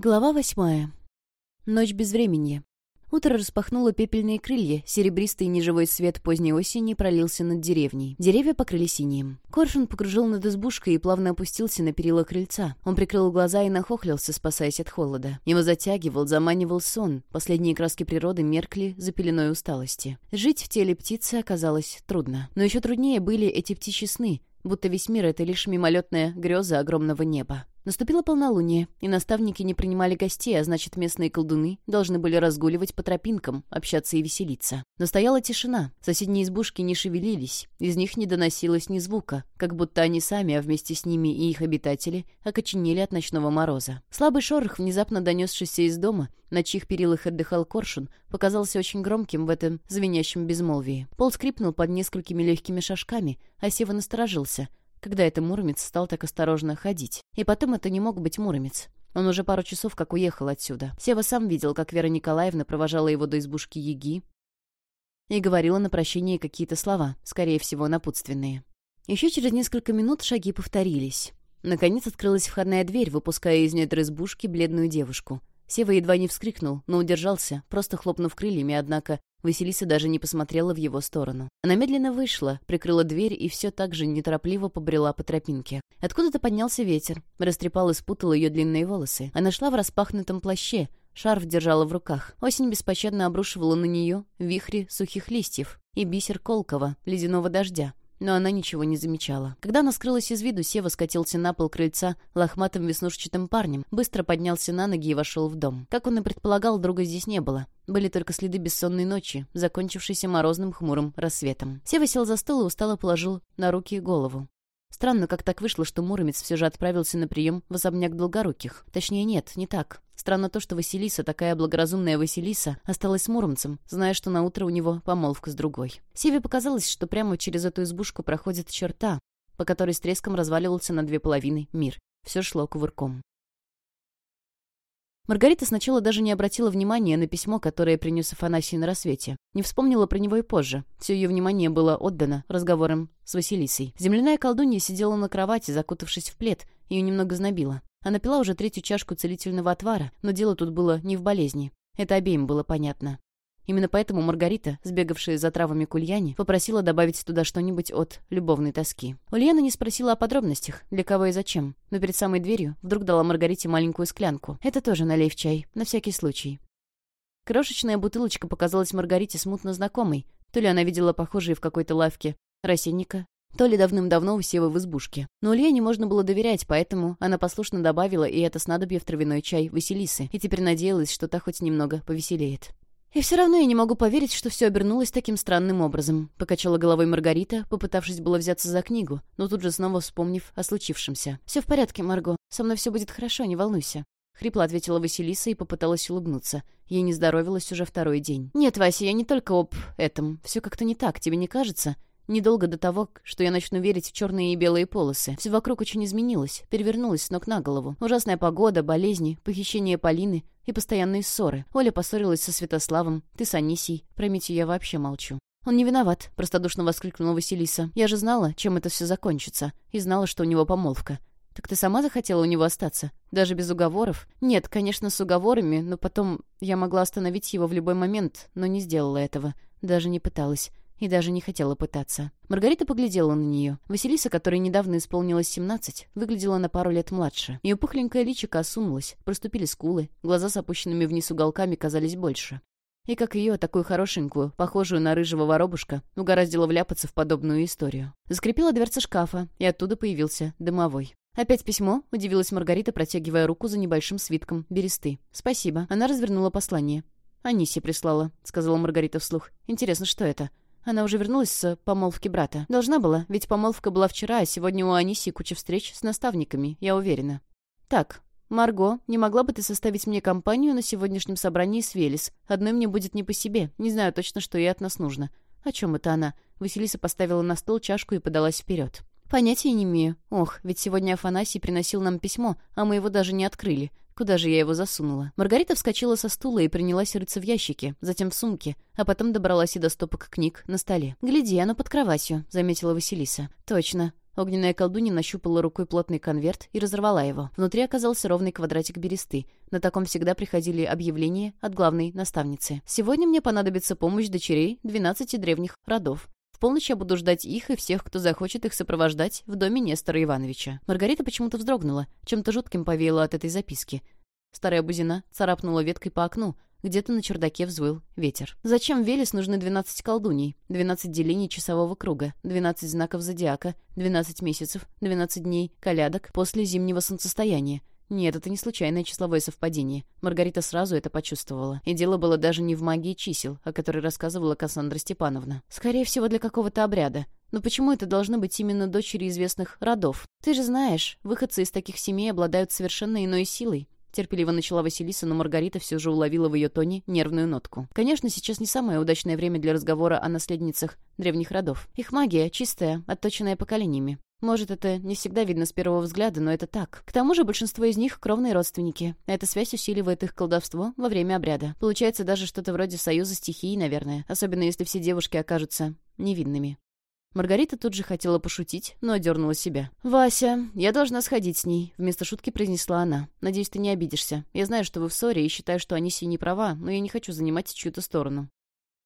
Глава восьмая. Ночь безвременья. Утро распахнуло пепельные крылья, серебристый неживой свет поздней осени пролился над деревней. Деревья покрыли синим. Коршун покружил над избушкой и плавно опустился на перила крыльца. Он прикрыл глаза и нахохлился, спасаясь от холода. Его затягивал, заманивал сон. Последние краски природы меркли за пеленой усталости. Жить в теле птицы оказалось трудно. Но еще труднее были эти птичьи сны, будто весь мир — это лишь мимолетная греза огромного неба. Наступило полнолуние, и наставники не принимали гостей, а значит, местные колдуны должны были разгуливать по тропинкам, общаться и веселиться. Но стояла тишина, соседние избушки не шевелились, из них не доносилось ни звука, как будто они сами, а вместе с ними и их обитатели, окоченели от ночного мороза. Слабый шорох, внезапно донесшийся из дома, на чьих перилах отдыхал коршун, показался очень громким в этом звенящем безмолвии. Пол скрипнул под несколькими легкими шажками, а Сева насторожился — когда это Муромец стал так осторожно ходить. И потом это не мог быть Муромец. Он уже пару часов как уехал отсюда. Сева сам видел, как Вера Николаевна провожала его до избушки Яги и говорила на прощение какие-то слова, скорее всего, напутственные. Еще через несколько минут шаги повторились. Наконец открылась входная дверь, выпуская из недр избушки бледную девушку. Сева едва не вскрикнул, но удержался, просто хлопнув крыльями, однако Василиса даже не посмотрела в его сторону. Она медленно вышла, прикрыла дверь и все так же неторопливо побрела по тропинке. Откуда-то поднялся ветер, растрепал и спутал ее длинные волосы. Она шла в распахнутом плаще, шарф держала в руках. Осень беспощадно обрушивала на нее вихри сухих листьев и бисер колкого, ледяного дождя но она ничего не замечала. Когда она скрылась из виду, Сева скатился на пол крыльца лохматым веснушчатым парнем, быстро поднялся на ноги и вошел в дом. Как он и предполагал, друга здесь не было. Были только следы бессонной ночи, закончившейся морозным хмурым рассветом. Сева сел за стол и устало положил на руки голову. Странно, как так вышло, что Муромец все же отправился на прием в особняк Долгоруких. Точнее, нет, не так. Странно то, что Василиса, такая благоразумная Василиса, осталась с Муромцем, зная, что на утро у него помолвка с другой. Севе показалось, что прямо через эту избушку проходит черта, по которой с треском разваливался на две половины мир. Все шло кувырком. Маргарита сначала даже не обратила внимания на письмо, которое принес Афанасий на рассвете. Не вспомнила про него и позже. Все ее внимание было отдано разговорам с Василисой. Земляная колдунья сидела на кровати, закутавшись в плед. Ее немного знобило. Она пила уже третью чашку целительного отвара, но дело тут было не в болезни. Это обеим было понятно. Именно поэтому Маргарита, сбегавшая за травами к Ульяне, попросила добавить туда что-нибудь от любовной тоски. Ульяна не спросила о подробностях, для кого и зачем, но перед самой дверью вдруг дала Маргарите маленькую склянку. «Это тоже налей в чай, на всякий случай». Крошечная бутылочка показалась Маргарите смутно знакомой. То ли она видела похожие в какой-то лавке рассенника, то ли давным-давно у Севы в избушке. Но Ульяне можно было доверять, поэтому она послушно добавила и это снадобье в травяной чай Василисы, и теперь надеялась, что та хоть немного повеселеет. «И все равно я не могу поверить, что все обернулось таким странным образом», — покачала головой Маргарита, попытавшись было взяться за книгу, но тут же снова вспомнив о случившемся. «Все в порядке, Марго. Со мной все будет хорошо, не волнуйся». Хрипло ответила Василиса и попыталась улыбнуться. Ей не здоровилось уже второй день. «Нет, Вася, я не только об этом. Все как-то не так, тебе не кажется? Недолго до того, что я начну верить в черные и белые полосы. Все вокруг очень изменилось, перевернулось с ног на голову. Ужасная погода, болезни, похищение Полины и постоянные ссоры. Оля поссорилась со Святославом, ты с Анисией. Про Митю я вообще молчу. «Он не виноват», — простодушно воскликнула Василиса. «Я же знала, чем это все закончится, и знала, что у него помолвка. «Так ты сама захотела у него остаться? Даже без уговоров?» «Нет, конечно, с уговорами, но потом я могла остановить его в любой момент, но не сделала этого. Даже не пыталась и даже не хотела пытаться. Маргарита поглядела на нее. Василиса, которой недавно исполнилось 17, выглядела на пару лет младше. Ее пухленькое личико осунулось, проступили скулы, глаза с опущенными вниз уголками казались больше. И как ее, такую хорошенькую, похожую на рыжего воробушка, угораздило вляпаться в подобную историю. Заскрипела дверца шкафа, и оттуда появился дымовой. «Опять письмо?» — удивилась Маргарита, протягивая руку за небольшим свитком бересты. «Спасибо». Она развернула послание. «Аниси прислала», — сказала Маргарита вслух. «Интересно, что это?» Она уже вернулась с помолвки брата. Должна была, ведь помолвка была вчера, а сегодня у Аниси куча встреч с наставниками, я уверена. Так, «Марго, не могла бы ты составить мне компанию на сегодняшнем собрании с Велес? Одной мне будет не по себе. Не знаю точно, что ей от нас нужно». «О чем это она?» Василиса поставила на стол чашку и подалась вперед. «Понятия не имею. Ох, ведь сегодня Афанасий приносил нам письмо, а мы его даже не открыли. Куда же я его засунула? Маргарита вскочила со стула и принялась рыться в ящике, затем в сумке, а потом добралась и до стопок книг на столе. «Гляди, оно под кроватью», — заметила Василиса. «Точно. Огненная колдунья нащупала рукой плотный конверт и разорвала его. Внутри оказался ровный квадратик бересты. На таком всегда приходили объявления от главной наставницы. «Сегодня мне понадобится помощь дочерей 12 древних родов. В полночь я буду ждать их и всех, кто захочет их сопровождать в доме Нестора Ивановича». Маргарита почему-то вздрогнула, чем-то жутким повеяло от этой записки. Старая бузина царапнула веткой по окну, где-то на чердаке взвыл ветер. Зачем Велес нужны 12 колдуний, 12 делений часового круга, 12 знаков зодиака, 12 месяцев, 12 дней, колядок после зимнего солнцестояния? Нет, это не случайное числовое совпадение. Маргарита сразу это почувствовала. И дело было даже не в магии чисел, о которой рассказывала Кассандра Степановна. Скорее всего, для какого-то обряда. Но почему это должны быть именно дочери известных родов? Ты же знаешь, выходцы из таких семей обладают совершенно иной силой. Терпеливо начала Василиса, но Маргарита все же уловила в ее тоне нервную нотку. Конечно, сейчас не самое удачное время для разговора о наследницах древних родов. Их магия чистая, отточенная поколениями. Может, это не всегда видно с первого взгляда, но это так. К тому же большинство из них — кровные родственники. Эта связь усиливает их колдовство во время обряда. Получается даже что-то вроде союза стихий, наверное. Особенно если все девушки окажутся невинными. Маргарита тут же хотела пошутить, но одернула себя. «Вася, я должна сходить с ней», — вместо шутки произнесла она. «Надеюсь, ты не обидишься. Я знаю, что вы в ссоре и считаю, что Анисия не права, но я не хочу занимать чью-то сторону».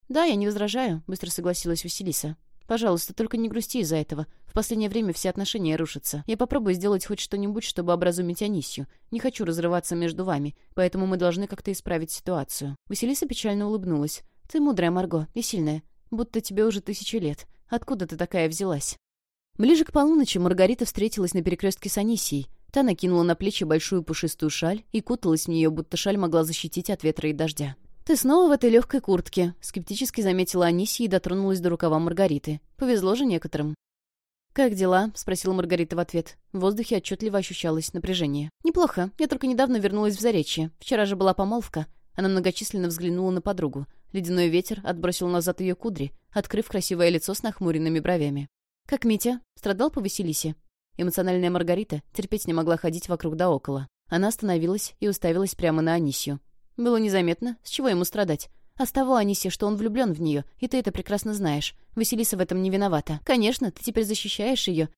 «Да, я не возражаю», — быстро согласилась Василиса. «Пожалуйста, только не грусти из-за этого. В последнее время все отношения рушатся. Я попробую сделать хоть что-нибудь, чтобы образумить Анисью. Не хочу разрываться между вами, поэтому мы должны как-то исправить ситуацию». Василиса печально улыбнулась. «Ты мудрая, Марго, и сильная. Будто тебе уже тысячи лет. Откуда ты такая взялась?» Ближе к полуночи Маргарита встретилась на перекрестке с Анисией. Та накинула на плечи большую пушистую шаль и куталась в нее, будто шаль могла защитить от ветра и дождя. «Ты снова в этой легкой куртке», — скептически заметила Анисия и дотронулась до рукава Маргариты. «Повезло же некоторым». «Как дела?» — спросила Маргарита в ответ. В воздухе отчетливо ощущалось напряжение. «Неплохо. Я только недавно вернулась в Заречье. Вчера же была помолвка». Она многочисленно взглянула на подругу. Ледяной ветер отбросил назад ее кудри, открыв красивое лицо с нахмуренными бровями. «Как Митя? Страдал по Василисе?» Эмоциональная Маргарита терпеть не могла ходить вокруг да около. Она остановилась и уставилась прямо на Анисию. Было незаметно, с чего ему страдать. А с того, Аниси, что он влюблен в нее, и ты это прекрасно знаешь. Василиса в этом не виновата. Конечно, ты теперь защищаешь ее,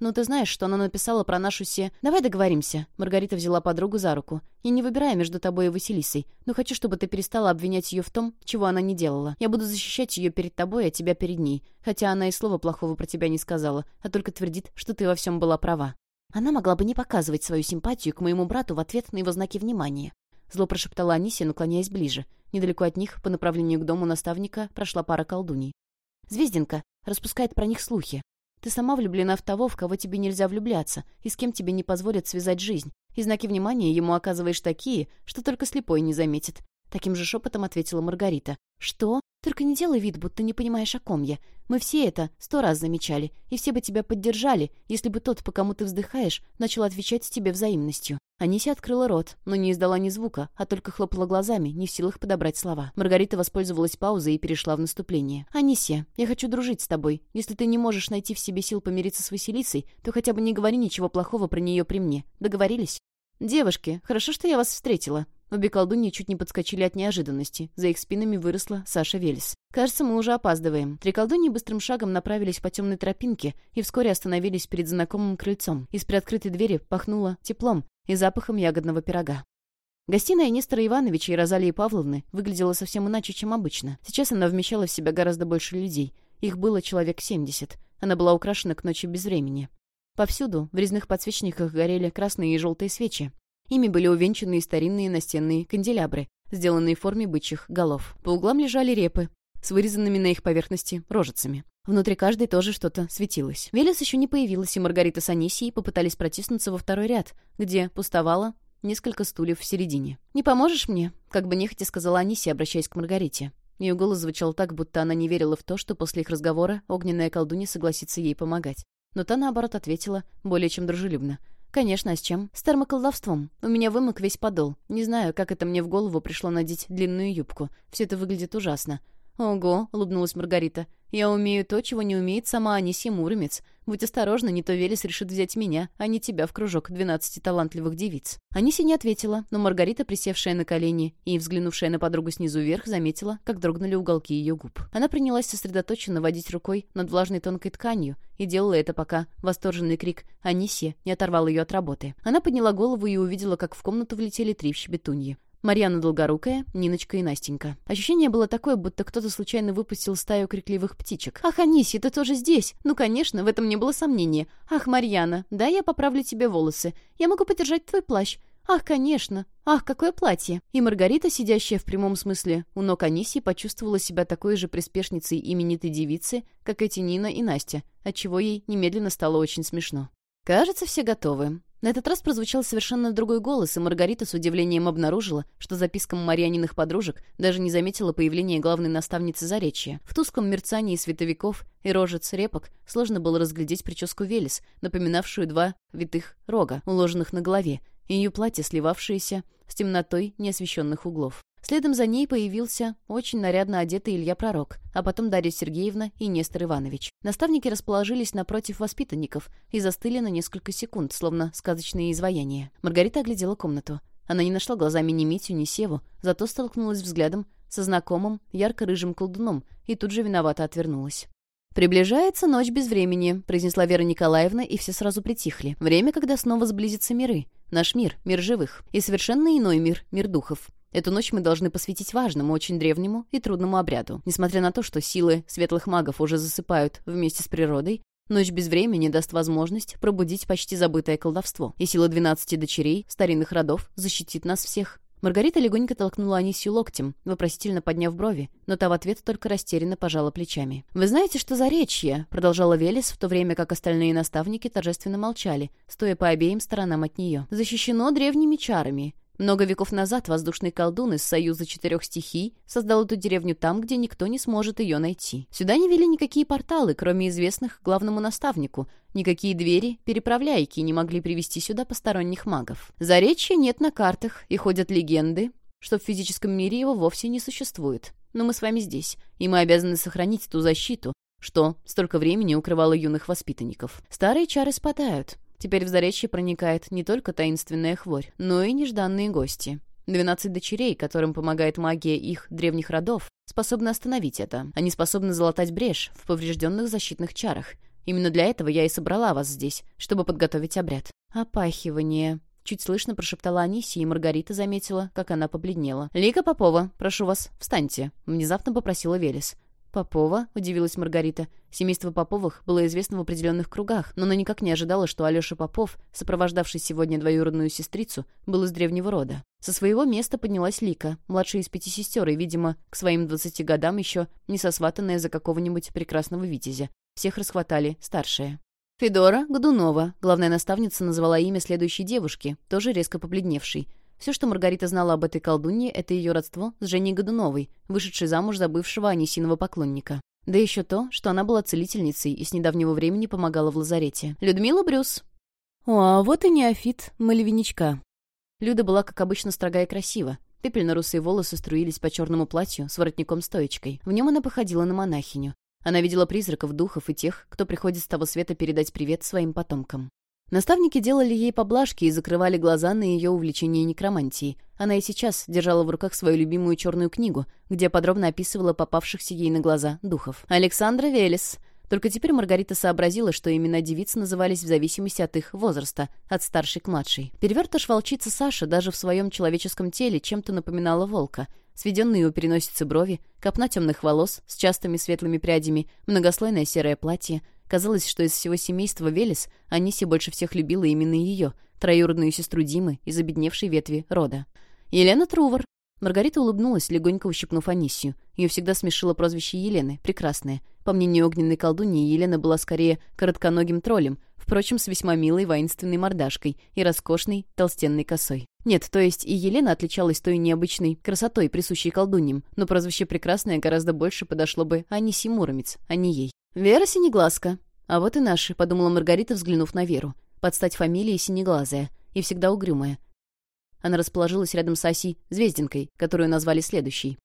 «Ну, ты знаешь, что она написала про нашу се...» «Давай договоримся». Маргарита взяла подругу за руку. «Я не выбираю между тобой и Василисой, но хочу, чтобы ты перестала обвинять ее в том, чего она не делала. Я буду защищать ее перед тобой, а тебя перед ней. Хотя она и слова плохого про тебя не сказала, а только твердит, что ты во всем была права». Она могла бы не показывать свою симпатию к моему брату в ответ на его знаки внимания. Зло прошептала Анисия, наклоняясь ближе. Недалеко от них, по направлению к дому наставника, прошла пара колдуней. «Звездинка распускает про них слухи. Ты сама влюблена в того, в кого тебе нельзя влюбляться, и с кем тебе не позволят связать жизнь. И знаки внимания ему оказываешь такие, что только слепой не заметит. Таким же шепотом ответила Маргарита. «Что? Только не делай вид, будто не понимаешь, о ком я. Мы все это сто раз замечали, и все бы тебя поддержали, если бы тот, по кому ты вздыхаешь, начал отвечать тебе взаимностью». Анися открыла рот, но не издала ни звука, а только хлопала глазами, не в силах подобрать слова. Маргарита воспользовалась паузой и перешла в наступление. «Анисия, я хочу дружить с тобой. Если ты не можешь найти в себе сил помириться с Василисой, то хотя бы не говори ничего плохого про нее при мне. Договорились?» «Девушки, хорошо, что я вас встретила». Обе колдуньи чуть не подскочили от неожиданности. За их спинами выросла Саша Велес. «Кажется, мы уже опаздываем». Три колдуньи быстрым шагом направились по темной тропинке и вскоре остановились перед знакомым крыльцом. Из приоткрытой двери пахнуло теплом и запахом ягодного пирога. Гостиная Нестора Ивановича и Розалии Павловны выглядела совсем иначе, чем обычно. Сейчас она вмещала в себя гораздо больше людей. Их было человек семьдесят. Она была украшена к ночи без времени. Повсюду в резных подсвечниках горели красные и желтые свечи. Ими были увенчаны старинные настенные канделябры, сделанные в форме бычьих голов. По углам лежали репы с вырезанными на их поверхности рожицами. Внутри каждой тоже что-то светилось. Велес еще не появилась, и Маргарита с Анисией попытались протиснуться во второй ряд, где пустовало несколько стульев в середине. «Не поможешь мне?» — как бы нехотя сказала Анисия, обращаясь к Маргарите. Ее голос звучал так, будто она не верила в то, что после их разговора огненная колдунья согласится ей помогать. Но та, наоборот, ответила более чем дружелюбно. «Конечно, а с чем? С термоколдовством. У меня вымок весь подол. Не знаю, как это мне в голову пришло надеть длинную юбку. Все это выглядит ужасно». «Ого», — улыбнулась Маргарита. «Я умею то, чего не умеет сама Анисия Муромец. Будь осторожна, не то Велес решит взять меня, а не тебя в кружок двенадцати талантливых девиц». Аниси не ответила, но Маргарита, присевшая на колени и взглянувшая на подругу снизу вверх, заметила, как дрогнули уголки ее губ. Она принялась сосредоточенно водить рукой над влажной тонкой тканью и делала это, пока восторженный крик «Анисия» не оторвал ее от работы. Она подняла голову и увидела, как в комнату влетели три щебетуньи. Марьяна Долгорукая, Ниночка и Настенька. Ощущение было такое, будто кто-то случайно выпустил стаю крикливых птичек. «Ах, Аниси, ты тоже здесь?» «Ну, конечно, в этом не было сомнения. Ах, Марьяна, да, я поправлю тебе волосы. Я могу подержать твой плащ. «Ах, конечно! Ах, какое платье!» И Маргарита, сидящая в прямом смысле у ног Анисии, почувствовала себя такой же приспешницей именитой девицы, как эти Нина и Настя, отчего ей немедленно стало очень смешно. «Кажется, все готовы. На этот раз прозвучал совершенно другой голос, и Маргарита с удивлением обнаружила, что запискам Марьяниных подружек даже не заметила появления главной наставницы Заречья. В тусклом мерцании световиков и рожец репок сложно было разглядеть прическу Велес, напоминавшую два витых рога, уложенных на голове, и ее платье, сливавшееся с темнотой неосвещенных углов. Следом за ней появился очень нарядно одетый Илья Пророк, а потом Дарья Сергеевна и Нестор Иванович. Наставники расположились напротив воспитанников и застыли на несколько секунд, словно сказочные изваяния. Маргарита оглядела комнату. Она не нашла глазами ни Митю, ни Севу, зато столкнулась взглядом со знакомым, ярко-рыжим колдуном и тут же виновато отвернулась. «Приближается ночь без времени», — произнесла Вера Николаевна, и все сразу притихли. «Время, когда снова сблизятся миры. Наш мир — мир живых. И совершенно иной мир — мир духов. Эту ночь мы должны посвятить важному, очень древнему и трудному обряду. Несмотря на то, что силы светлых магов уже засыпают вместе с природой, Ночь без времени даст возможность пробудить почти забытое колдовство, и сила двенадцати дочерей старинных родов защитит нас всех. Маргарита легонько толкнула Анисию локтем, вопросительно подняв брови, но та в ответ только растерянно пожала плечами. «Вы знаете, что за речье?» — продолжала Велес, в то время как остальные наставники торжественно молчали, стоя по обеим сторонам от нее. «Защищено древними чарами. Много веков назад воздушный колдун из Союза Четырех Стихий создал эту деревню там, где никто не сможет ее найти. Сюда не вели никакие порталы, кроме известных главному наставнику. Никакие двери, переправляйки не могли привести сюда посторонних магов. Заречья нет на картах, и ходят легенды, что в физическом мире его вовсе не существует. Но мы с вами здесь, и мы обязаны сохранить ту защиту, что столько времени укрывало юных воспитанников. Старые чары спадают, Теперь в Заречье проникает не только таинственная хворь, но и нежданные гости. Двенадцать дочерей, которым помогает магия их древних родов, способны остановить это. Они способны залатать брешь в поврежденных защитных чарах. Именно для этого я и собрала вас здесь, чтобы подготовить обряд. Опахивание. Чуть слышно прошептала Анисия, и Маргарита заметила, как она побледнела. «Лика Попова, прошу вас, встаньте», — внезапно попросила Велес. «Попова?» — удивилась Маргарита. Семейство Поповых было известно в определенных кругах, но она никак не ожидала, что Алеша Попов, сопровождавший сегодня двоюродную сестрицу, был из древнего рода. Со своего места поднялась Лика, младшая из пяти сестер, и, видимо, к своим двадцати годам еще не сосватанная за какого-нибудь прекрасного витязя. Всех расхватали старшие. Федора Годунова, главная наставница, назвала имя следующей девушки, тоже резко побледневшей — все, что Маргарита знала об этой колдунье, это ее родство с Женей Годуновой, вышедшей замуж за бывшего Анисиного поклонника. Да еще то, что она была целительницей и с недавнего времени помогала в лазарете. «Людмила Брюс!» «О, а вот и неофит Малевиничка». Люда была, как обычно, строга и красива. Пепельно-русые волосы струились по черному платью с воротником-стоечкой. В нем она походила на монахиню. Она видела призраков, духов и тех, кто приходит с того света передать привет своим потомкам. Наставники делали ей поблажки и закрывали глаза на ее увлечение некромантией. Она и сейчас держала в руках свою любимую черную книгу, где подробно описывала попавшихся ей на глаза духов. «Александра Велес», только теперь Маргарита сообразила, что имена девиц назывались в зависимости от их возраста, от старшей к младшей. Перевертыш волчица Саша даже в своем человеческом теле чем-то напоминала волка. Сведенные у переносицы брови, копна темных волос с частыми светлыми прядями, многослойное серое платье, Казалось, что из всего семейства Велес Аниси больше всех любила именно ее, троюродную сестру Димы из обедневшей ветви рода. «Елена Трувор». Маргарита улыбнулась, легонько ущипнув Анисию. Ее всегда смешило прозвище Елены, прекрасное. По мнению огненной колдуньи, Елена была скорее коротконогим троллем, впрочем, с весьма милой воинственной мордашкой и роскошной толстенной косой. Нет, то есть и Елена отличалась той необычной красотой, присущей колдуньям, но прозвище «прекрасное» гораздо больше подошло бы Аниси Муромец, а не ей. «Вера Синеглазка. А вот и наши», — подумала Маргарита, взглянув на Веру. Под стать фамилии Синеглазая. И всегда угрюмая. Она расположилась рядом с Асей Звездинкой, которую назвали следующей.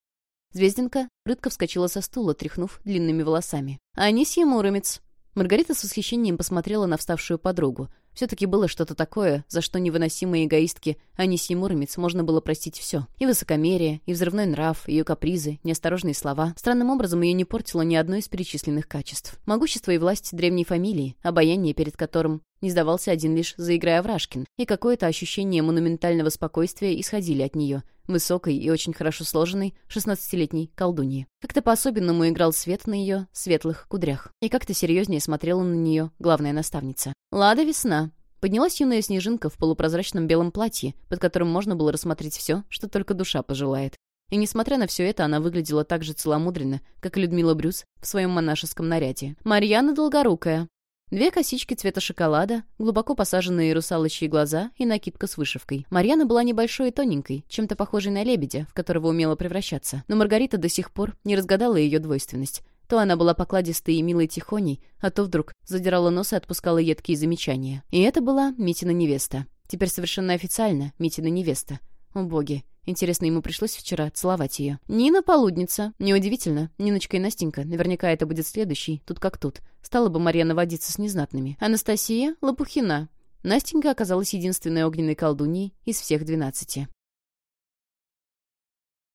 Звездинка прытко вскочила со стула, тряхнув длинными волосами. «Анисья Муромец». Маргарита с восхищением посмотрела на вставшую подругу. Все-таки было что-то такое, за что невыносимые эгоистки Аниси Муромец можно было простить все. И высокомерие, и взрывной нрав, ее капризы, неосторожные слова. Странным образом ее не портило ни одно из перечисленных качеств. Могущество и власть древней фамилии, обаяние, перед которым не сдавался один лишь заиграя Врашкин, и какое-то ощущение монументального спокойствия исходили от нее, высокой и очень хорошо сложенной шестнадцатилетней колдуньи. Как-то по-особенному играл свет на ее светлых кудрях, и как-то серьезнее смотрела на нее главная наставница. «Лада весна», Поднялась юная снежинка в полупрозрачном белом платье, под которым можно было рассмотреть все, что только душа пожелает. И несмотря на все это, она выглядела так же целомудренно, как и Людмила Брюс в своем монашеском наряде. «Марьяна Долгорукая», Две косички цвета шоколада, глубоко посаженные русалочьи глаза и накидка с вышивкой. Марьяна была небольшой и тоненькой, чем-то похожей на лебедя, в которого умела превращаться. Но Маргарита до сих пор не разгадала ее двойственность. То она была покладистой и милой тихоней, а то вдруг задирала нос и отпускала едкие замечания. И это была Митина невеста. Теперь совершенно официально Митина невеста. О боги, Интересно, ему пришлось вчера целовать ее. Нина полудница. Неудивительно. Ниночка и Настенька. Наверняка это будет следующий. Тут как тут. Стала бы Марьяна водиться с незнатными. Анастасия Лопухина. Настенька оказалась единственной огненной колдуньей из всех двенадцати.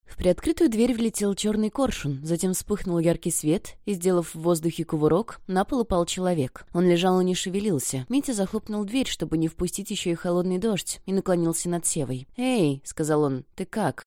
В приоткрытую дверь влетел черный коршун, затем вспыхнул яркий свет, и, сделав в воздухе кувырок, на пол упал человек. Он лежал и не шевелился. Митя захлопнул дверь, чтобы не впустить еще и холодный дождь, и наклонился над Севой. «Эй!» — сказал он. «Ты как?»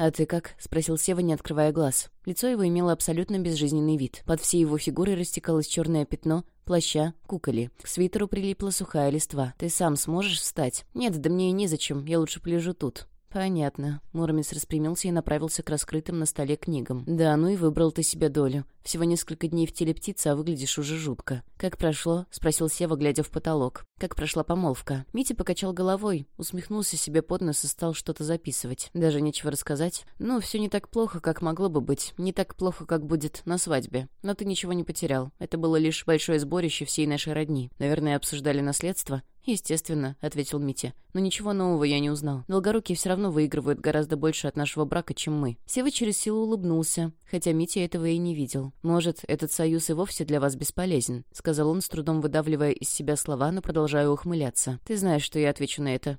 «А ты как?» — спросил Сева, не открывая глаз. Лицо его имело абсолютно безжизненный вид. Под всей его фигурой растекалось черное пятно, плаща, куколи. К свитеру прилипла сухая листва. «Ты сам сможешь встать?» «Нет, да мне и незачем. Я лучше полежу тут». «Понятно». Муромец распрямился и направился к раскрытым на столе книгам. «Да, ну и выбрал ты себе долю. Всего несколько дней в теле птицы, а выглядишь уже жутко». «Как прошло?» — спросил Сева, глядя в потолок. «Как прошла помолвка?» Митя покачал головой, усмехнулся себе под нос и стал что-то записывать. Даже нечего рассказать. «Ну, все не так плохо, как могло бы быть. Не так плохо, как будет на свадьбе. Но ты ничего не потерял. Это было лишь большое сборище всей нашей родни. Наверное, обсуждали наследство?» «Естественно», — ответил Митя. «Но ничего нового я не узнал. Долгорукие все равно выигрывают гораздо больше от нашего брака, чем мы». Сева через силу улыбнулся, хотя Митя этого и не видел. «Может, этот союз и вовсе для вас бесполезен», — сказал он, с трудом выдавливая из себя слова, но продолжая ухмыляться. «Ты знаешь, что я отвечу на это».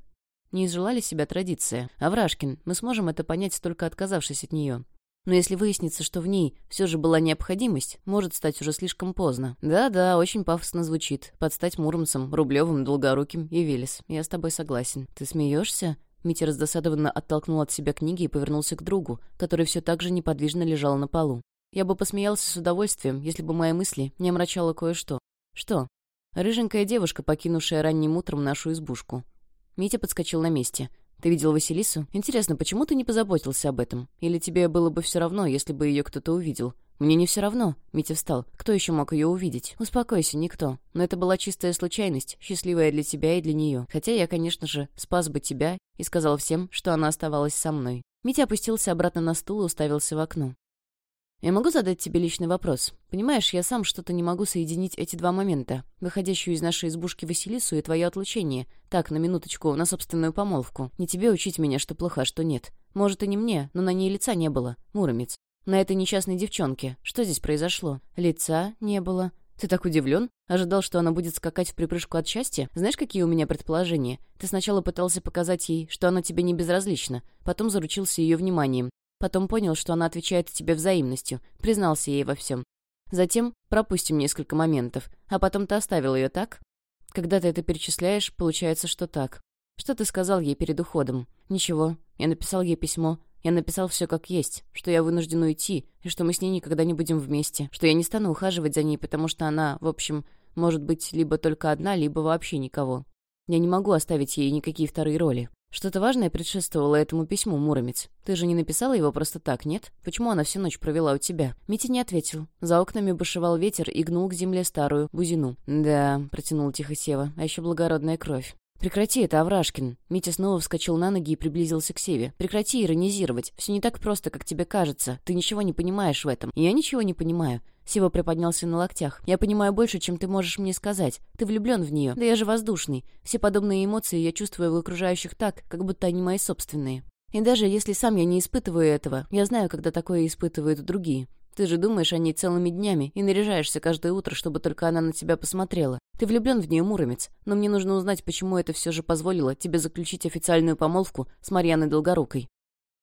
Не изжила ли себя традиция? Аврашкин, мы сможем это понять, только отказавшись от нее. Но если выяснится, что в ней все же была необходимость, может стать уже слишком поздно. Да-да, очень пафосно звучит. Подстать Муромцам, Рублевым, Долгоруким и Велес. Я с тобой согласен. Ты смеешься? Митя раздосадованно оттолкнул от себя книги и повернулся к другу, который все так же неподвижно лежал на полу. Я бы посмеялся с удовольствием, если бы мои мысли не омрачало кое-что. Что? Рыженькая девушка, покинувшая ранним утром нашу избушку. Митя подскочил на месте. Ты видел Василису? Интересно, почему ты не позаботился об этом? Или тебе было бы все равно, если бы ее кто-то увидел? Мне не все равно. Митя встал. Кто еще мог ее увидеть? Успокойся, никто. Но это была чистая случайность, счастливая для тебя и для нее. Хотя я, конечно же, спас бы тебя и сказал всем, что она оставалась со мной. Митя опустился обратно на стул и уставился в окно. «Я могу задать тебе личный вопрос? Понимаешь, я сам что-то не могу соединить эти два момента. Выходящую из нашей избушки Василису и твое отлучение. Так, на минуточку, на собственную помолвку. Не тебе учить меня, что плохо, а что нет. Может, и не мне, но на ней лица не было. Муромец. На этой несчастной девчонке. Что здесь произошло? Лица не было. Ты так удивлен? Ожидал, что она будет скакать в припрыжку от счастья? Знаешь, какие у меня предположения? Ты сначала пытался показать ей, что она тебе не безразлична, потом заручился ее вниманием, Потом понял, что она отвечает тебе взаимностью, признался ей во всем. Затем пропустим несколько моментов, а потом ты оставил ее так? Когда ты это перечисляешь, получается, что так. Что ты сказал ей перед уходом? Ничего. Я написал ей письмо. Я написал все как есть, что я вынужден уйти, и что мы с ней никогда не будем вместе, что я не стану ухаживать за ней, потому что она, в общем, может быть либо только одна, либо вообще никого. Я не могу оставить ей никакие вторые роли. Что-то важное предшествовало этому письму, Муромец. Ты же не написала его просто так, нет? Почему она всю ночь провела у тебя? Митя не ответил. За окнами бушевал ветер и гнул к земле старую бузину. «Да», — протянул тихо Сева, — «а еще благородная кровь». «Прекрати это, Аврашкин!» Митя снова вскочил на ноги и приблизился к Севе. «Прекрати иронизировать. Все не так просто, как тебе кажется. Ты ничего не понимаешь в этом. Я ничего не понимаю. Сева приподнялся на локтях. «Я понимаю больше, чем ты можешь мне сказать. Ты влюблен в нее. Да я же воздушный. Все подобные эмоции я чувствую в окружающих так, как будто они мои собственные. И даже если сам я не испытываю этого, я знаю, когда такое испытывают другие. Ты же думаешь о ней целыми днями и наряжаешься каждое утро, чтобы только она на тебя посмотрела. Ты влюблен в нее, Муромец, но мне нужно узнать, почему это все же позволило тебе заключить официальную помолвку с Марьяной Долгорукой.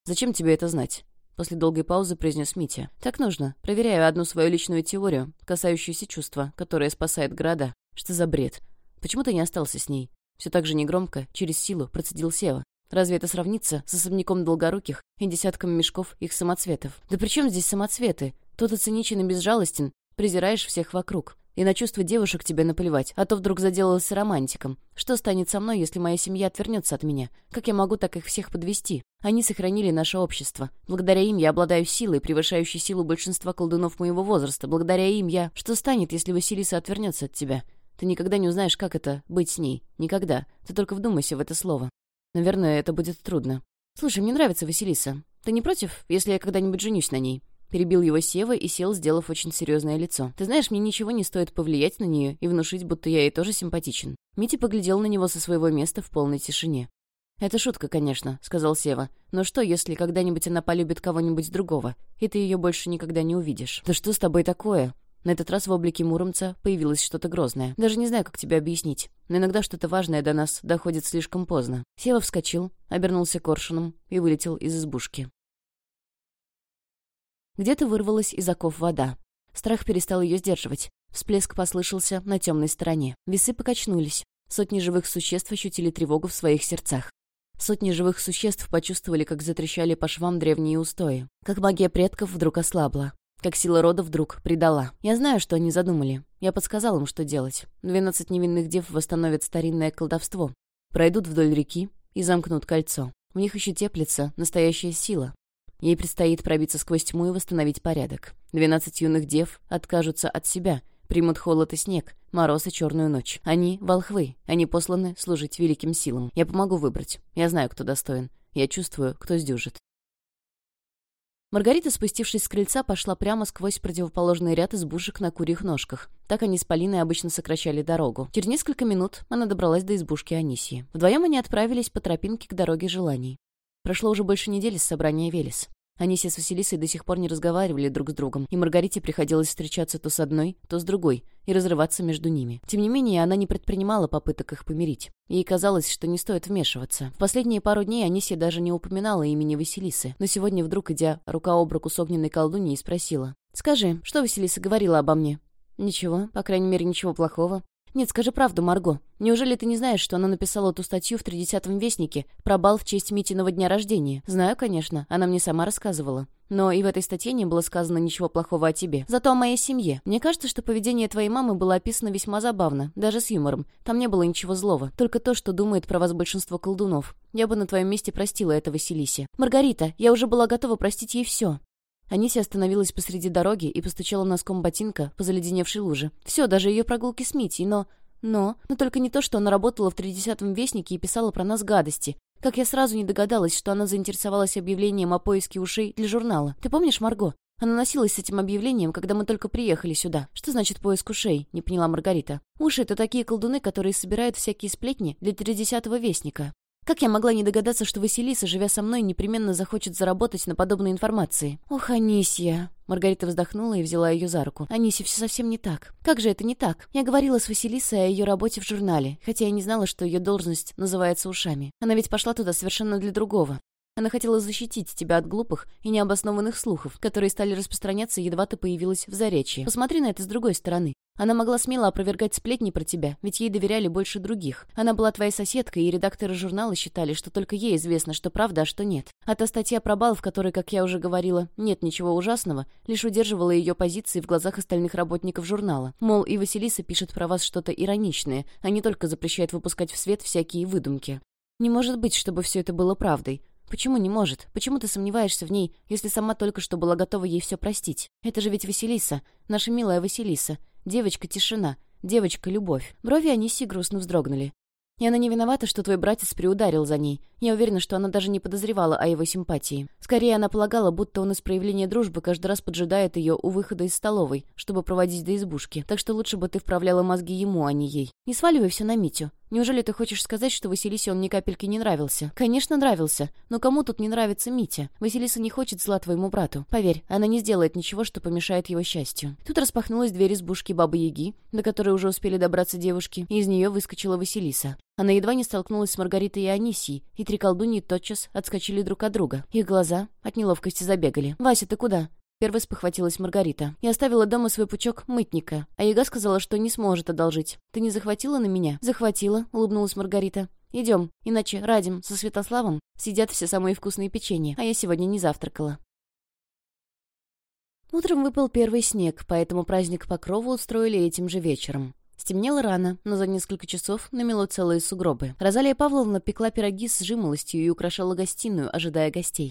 Зачем тебе это знать?» После долгой паузы произнес Митя. «Так нужно. Проверяю одну свою личную теорию, касающуюся чувства, которое спасает города. Что за бред? Почему ты не остался с ней?» Все так же негромко, через силу, процедил Сева. Разве это сравнится с особняком долгоруких и десятком мешков их самоцветов? Да при чем здесь самоцветы? Тот циничен и безжалостен, презираешь всех вокруг. И на чувства девушек тебе наплевать, а то вдруг заделался романтиком. Что станет со мной, если моя семья отвернется от меня? Как я могу так их всех подвести? Они сохранили наше общество. Благодаря им я обладаю силой, превышающей силу большинства колдунов моего возраста. Благодаря им я... Что станет, если Василиса отвернется от тебя? Ты никогда не узнаешь, как это — быть с ней. Никогда. Ты только вдумайся в это слово. Наверное, это будет трудно. Слушай, мне нравится Василиса. Ты не против, если я когда-нибудь женюсь на ней? Перебил его Сева и сел, сделав очень серьезное лицо. «Ты знаешь, мне ничего не стоит повлиять на нее и внушить, будто я ей тоже симпатичен». Митя поглядел на него со своего места в полной тишине. «Это шутка, конечно», — сказал Сева. «Но что, если когда-нибудь она полюбит кого-нибудь другого, и ты ее больше никогда не увидишь? Да что с тобой такое?» На этот раз в облике Муромца появилось что-то грозное. Даже не знаю, как тебе объяснить. Но иногда что-то важное до нас доходит слишком поздно. Сева вскочил, обернулся коршуном и вылетел из избушки. Где-то вырвалась из оков вода. Страх перестал ее сдерживать. Всплеск послышался на темной стороне. Весы покачнулись. Сотни живых существ ощутили тревогу в своих сердцах. Сотни живых существ почувствовали, как затрещали по швам древние устои. Как магия предков вдруг ослабла. Как сила рода вдруг предала. Я знаю, что они задумали. Я подсказал им, что делать. Двенадцать невинных дев восстановят старинное колдовство. Пройдут вдоль реки и замкнут кольцо. В них еще теплится настоящая сила. Ей предстоит пробиться сквозь тьму и восстановить порядок. Двенадцать юных дев откажутся от себя, примут холод и снег, мороз и черную ночь. Они — волхвы, они посланы служить великим силам. Я помогу выбрать. Я знаю, кто достоин. Я чувствую, кто сдюжит. Маргарита, спустившись с крыльца, пошла прямо сквозь противоположный ряд избушек на курьих ножках. Так они с Полиной обычно сокращали дорогу. Через несколько минут она добралась до избушки Анисии. Вдвоем они отправились по тропинке к дороге желаний. Прошло уже больше недели с собрания Велес. Анисия с Василисой до сих пор не разговаривали друг с другом, и Маргарите приходилось встречаться то с одной, то с другой, и разрываться между ними. Тем не менее, она не предпринимала попыток их помирить. Ей казалось, что не стоит вмешиваться. В последние пару дней Анисия даже не упоминала имени Василисы, но сегодня вдруг, идя рука об руку с огненной колдуньей, спросила. «Скажи, что Василиса говорила обо мне?» «Ничего, по крайней мере, ничего плохого. «Нет, скажи правду, Марго. Неужели ты не знаешь, что она написала ту статью в тридесятом вестнике про бал в честь Митиного дня рождения? Знаю, конечно. Она мне сама рассказывала. Но и в этой статье не было сказано ничего плохого о тебе. Зато о моей семье. Мне кажется, что поведение твоей мамы было описано весьма забавно, даже с юмором. Там не было ничего злого. Только то, что думает про вас большинство колдунов. Я бы на твоем месте простила это Василисе. Маргарита, я уже была готова простить ей все. Анисия остановилась посреди дороги и постучала носком ботинка по заледеневшей луже. Все, даже ее прогулки с Митей, но... Но... Но только не то, что она работала в тридесятом вестнике и писала про нас гадости. Как я сразу не догадалась, что она заинтересовалась объявлением о поиске ушей для журнала. Ты помнишь, Марго? Она носилась с этим объявлением, когда мы только приехали сюда. Что значит поиск ушей? Не поняла Маргарита. Уши — это такие колдуны, которые собирают всякие сплетни для тридесятого вестника. Как я могла не догадаться, что Василиса, живя со мной, непременно захочет заработать на подобной информации? Ох, Анисья. Маргарита вздохнула и взяла ее за руку. «Анисия, все совсем не так. Как же это не так? Я говорила с Василисой о ее работе в журнале, хотя я не знала, что ее должность называется ушами. Она ведь пошла туда совершенно для другого. Она хотела защитить тебя от глупых и необоснованных слухов, которые стали распространяться, едва ты появилась в Заречье. Посмотри на это с другой стороны. Она могла смело опровергать сплетни про тебя, ведь ей доверяли больше других. Она была твоей соседкой, и редакторы журнала считали, что только ей известно, что правда, а что нет. А та статья про бал, в которой, как я уже говорила, нет ничего ужасного, лишь удерживала ее позиции в глазах остальных работников журнала. Мол, и Василиса пишет про вас что-то ироничное, а не только запрещает выпускать в свет всякие выдумки. Не может быть, чтобы все это было правдой. Почему не может? Почему ты сомневаешься в ней, если сама только что была готова ей все простить? Это же ведь Василиса, наша милая Василиса. Девочка-тишина, девочка-любовь. Брови Аниси грустно вздрогнули. И она не виновата, что твой братец приударил за ней. Я уверена, что она даже не подозревала о его симпатии. Скорее, она полагала, будто он из проявления дружбы каждый раз поджидает ее у выхода из столовой, чтобы проводить до избушки. Так что лучше бы ты вправляла мозги ему, а не ей. Не сваливай все на Митю. Неужели ты хочешь сказать, что Василисе он ни капельки не нравился? Конечно, нравился. Но кому тут не нравится Митя? Василиса не хочет зла твоему брату. Поверь, она не сделает ничего, что помешает его счастью. Тут распахнулась дверь избушки Бабы-Яги, до которой уже успели добраться девушки, и из нее выскочила Василиса. Она едва не столкнулась с Маргаритой и Анисией, и три колдуньи тотчас отскочили друг от друга. Их глаза от неловкости забегали. «Вася, ты куда?» Первой спохватилась Маргарита. «Я оставила дома свой пучок мытника, а Яга сказала, что не сможет одолжить. Ты не захватила на меня?» «Захватила», — улыбнулась Маргарита. «Идем, иначе Радим со Святославом сидят все самые вкусные печенья, а я сегодня не завтракала». Утром выпал первый снег, поэтому праздник Покрова устроили этим же вечером. Стемнело рано, но за несколько часов намело целые сугробы. Розалия Павловна пекла пироги с жимолостью и украшала гостиную, ожидая гостей.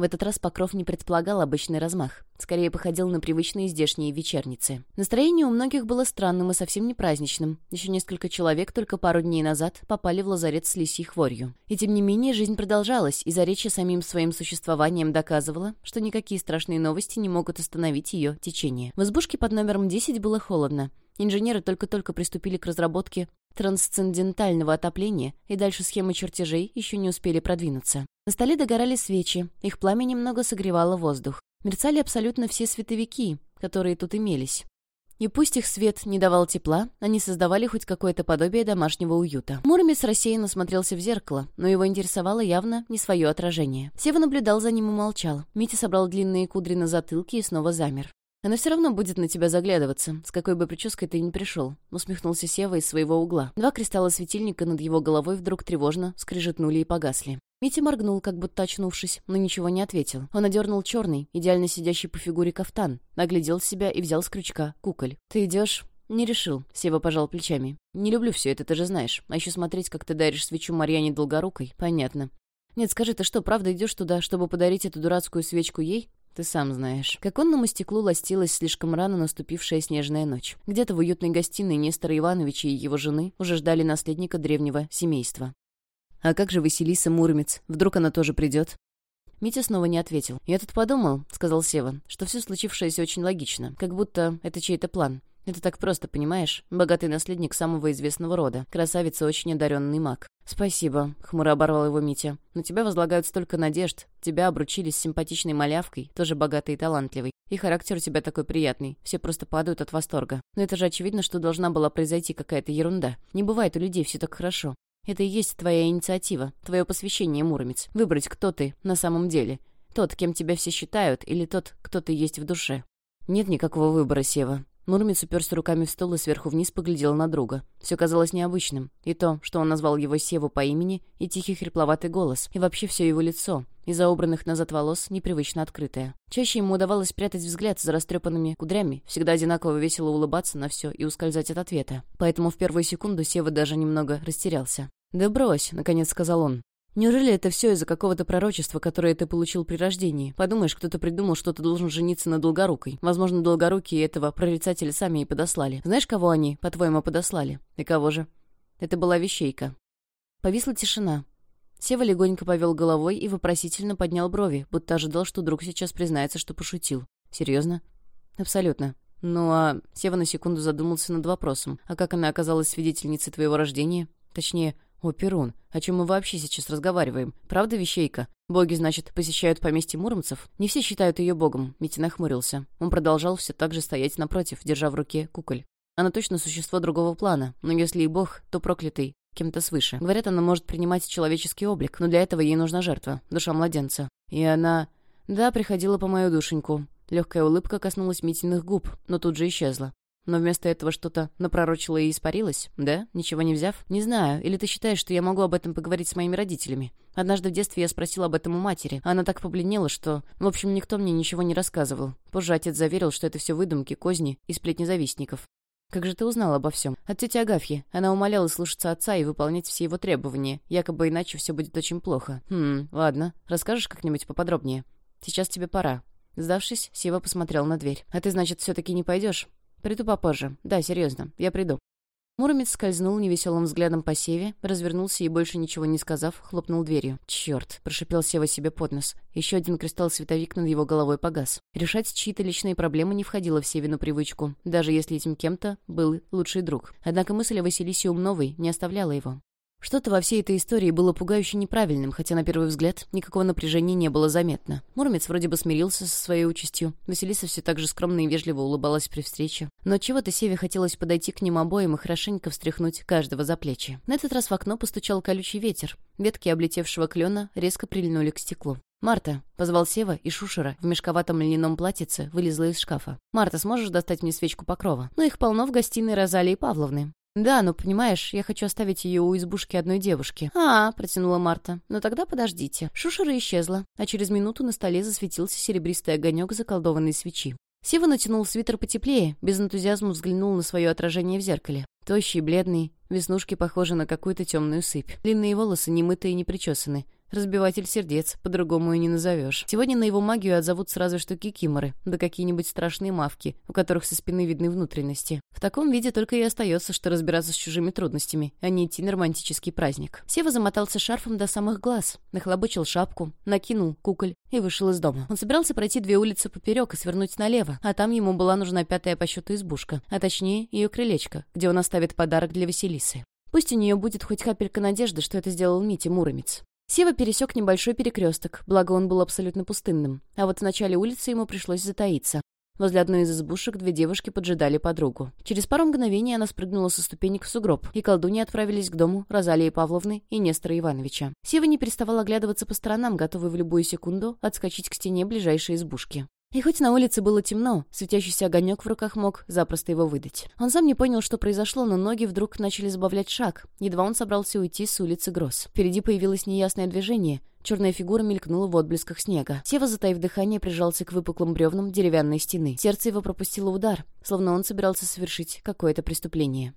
В этот раз покров не предполагал обычный размах. Скорее походил на привычные здешние вечерницы. Настроение у многих было странным и совсем не праздничным. Еще несколько человек только пару дней назад попали в лазарет с лисьей хворью. И тем не менее жизнь продолжалась, и Заречье самим своим существованием доказывала, что никакие страшные новости не могут остановить ее течение. В избушке под номером 10 было холодно. Инженеры только-только приступили к разработке трансцендентального отопления, и дальше схемы чертежей еще не успели продвинуться. На столе догорали свечи, их пламя немного согревало воздух. Мерцали абсолютно все световики, которые тут имелись. И пусть их свет не давал тепла, они создавали хоть какое-то подобие домашнего уюта. Муромец рассеянно смотрелся в зеркало, но его интересовало явно не свое отражение. Сева наблюдал за ним и молчал. Митя собрал длинные кудри на затылке и снова замер. «Она все равно будет на тебя заглядываться, с какой бы прической ты ни пришел», — усмехнулся Сева из своего угла. Два кристалла светильника над его головой вдруг тревожно скрижетнули и погасли. Митя моргнул, как будто очнувшись, но ничего не ответил. Он одернул черный, идеально сидящий по фигуре кафтан, наглядел себя и взял с крючка куколь. «Ты идешь?» «Не решил», — Сева пожал плечами. «Не люблю все это, ты же знаешь. А еще смотреть, как ты даришь свечу Марьяне Долгорукой, понятно. Нет, скажи, ты что, правда идешь туда, чтобы подарить эту дурацкую свечку ей? Ты сам знаешь. К оконному стеклу ластилась слишком рано наступившая снежная ночь. Где-то в уютной гостиной Нестора Ивановича и его жены уже ждали наследника древнего семейства. «А как же Василиса Муромец? Вдруг она тоже придет?» Митя снова не ответил. «Я тут подумал», — сказал Сева, — «что все случившееся очень логично. Как будто это чей-то план. Это так просто, понимаешь? Богатый наследник самого известного рода. Красавица, очень одаренный маг. «Спасибо», — хмуро оборвал его Митя. «На тебя возлагают столько надежд. Тебя обручили с симпатичной малявкой, тоже богатой и талантливой. И характер у тебя такой приятный. Все просто падают от восторга. Но это же очевидно, что должна была произойти какая-то ерунда. Не бывает у людей все так хорошо. Это и есть твоя инициатива, твое посвящение, Муромец. Выбрать, кто ты на самом деле. Тот, кем тебя все считают, или тот, кто ты есть в душе. Нет никакого выбора, Сева. Муромец уперся руками в стол и сверху вниз поглядел на друга. Все казалось необычным. И то, что он назвал его Севу по имени, и тихий хрипловатый голос, и вообще все его лицо, из-за убранных назад волос, непривычно открытое. Чаще ему удавалось прятать взгляд за растрепанными кудрями, всегда одинаково весело улыбаться на все и ускользать от ответа. Поэтому в первую секунду Сева даже немного растерялся. «Да брось», — наконец сказал он. Неужели это все из-за какого-то пророчества, которое ты получил при рождении? Подумаешь, кто-то придумал, что ты должен жениться на Долгорукой. Возможно, Долгорукие этого прорицателя сами и подослали. Знаешь, кого они, по-твоему, подослали? И кого же? Это была вещейка. Повисла тишина. Сева легонько повел головой и вопросительно поднял брови, будто ожидал, что друг сейчас признается, что пошутил. Серьезно? Абсолютно. Ну а Сева на секунду задумался над вопросом. А как она оказалась свидетельницей твоего рождения? Точнее, «О, Перун, о чем мы вообще сейчас разговариваем? Правда, вещейка? Боги, значит, посещают поместье муромцев? Не все считают ее богом», — Митя нахмурился. Он продолжал все так же стоять напротив, держа в руке куколь. Она точно существо другого плана, но если и бог, то проклятый, кем-то свыше. Говорят, она может принимать человеческий облик, но для этого ей нужна жертва, душа младенца. И она... Да, приходила по мою душеньку. Легкая улыбка коснулась Митиных губ, но тут же исчезла. Но вместо этого что-то напророчило и испарилось, да? Ничего не взяв? Не знаю. Или ты считаешь, что я могу об этом поговорить с моими родителями? Однажды в детстве я спросила об этом у матери. Она так побледнела, что... В общем, никто мне ничего не рассказывал. Позже отец заверил, что это все выдумки, козни и сплетни завистников. «Как же ты узнал обо всем?» «От тети Агафьи. Она умоляла слушаться отца и выполнять все его требования. Якобы иначе все будет очень плохо. Хм, ладно. Расскажешь как-нибудь поподробнее? Сейчас тебе пора». Сдавшись, Сева посмотрел на дверь. «А ты, значит, все-таки не пойдешь? «Приду попозже. Да, серьезно. Я приду». Муромец скользнул невеселым взглядом по Севе, развернулся и, больше ничего не сказав, хлопнул дверью. «Черт!» — прошипел Сева себе под нос. Еще один кристалл-световик над его головой погас. Решать чьи-то личные проблемы не входило в Севину привычку, даже если этим кем-то был лучший друг. Однако мысль о Василисе Умновой не оставляла его. Что-то во всей этой истории было пугающе неправильным, хотя на первый взгляд никакого напряжения не было заметно. Муромец вроде бы смирился со своей участью. Василиса все так же скромно и вежливо улыбалась при встрече. Но чего-то Севе хотелось подойти к ним обоим и хорошенько встряхнуть каждого за плечи. На этот раз в окно постучал колючий ветер. Ветки облетевшего клена резко прильнули к стеклу. «Марта!» — позвал Сева, и Шушера в мешковатом льняном платьице вылезла из шкафа. «Марта, сможешь достать мне свечку покрова?» «Ну, их полно в гостиной Розалии Павловны. «Да, но, понимаешь, я хочу оставить ее у избушки одной девушки». «А, — протянула Марта, — но тогда подождите». Шушера исчезла, а через минуту на столе засветился серебристый огонек заколдованной свечи. Сева натянул свитер потеплее, без энтузиазма взглянул на свое отражение в зеркале. Тощий, бледный, веснушки похожи на какую-то темную сыпь. Длинные волосы немытые и не причесаны. Разбиватель сердец, по-другому и не назовешь. Сегодня на его магию отзовут сразу что кикиморы, да какие-нибудь страшные мавки, у которых со спины видны внутренности. В таком виде только и остается, что разбираться с чужими трудностями, а не идти на романтический праздник. Сева замотался шарфом до самых глаз, нахлобучил шапку, накинул куколь и вышел из дома. Он собирался пройти две улицы поперек и свернуть налево, а там ему была нужна пятая по счету избушка, а точнее ее крылечко, где он оставит подарок для Василисы. Пусть у нее будет хоть капелька надежды, что это сделал Митя Муромец. Сева пересек небольшой перекресток, благо он был абсолютно пустынным. А вот в начале улицы ему пришлось затаиться. Возле одной из избушек две девушки поджидали подругу. Через пару мгновений она спрыгнула со ступенек в сугроб, и колдуньи отправились к дому Розалии Павловны и Нестора Ивановича. Сева не переставал оглядываться по сторонам, готовый в любую секунду отскочить к стене ближайшей избушки. И хоть на улице было темно, светящийся огонек в руках мог запросто его выдать. Он сам не понял, что произошло, но ноги вдруг начали сбавлять шаг. Едва он собрался уйти с улицы Гроз. Впереди появилось неясное движение. Черная фигура мелькнула в отблесках снега. Сева, затаив дыхание, прижался к выпуклым бревнам деревянной стены. Сердце его пропустило удар, словно он собирался совершить какое-то преступление.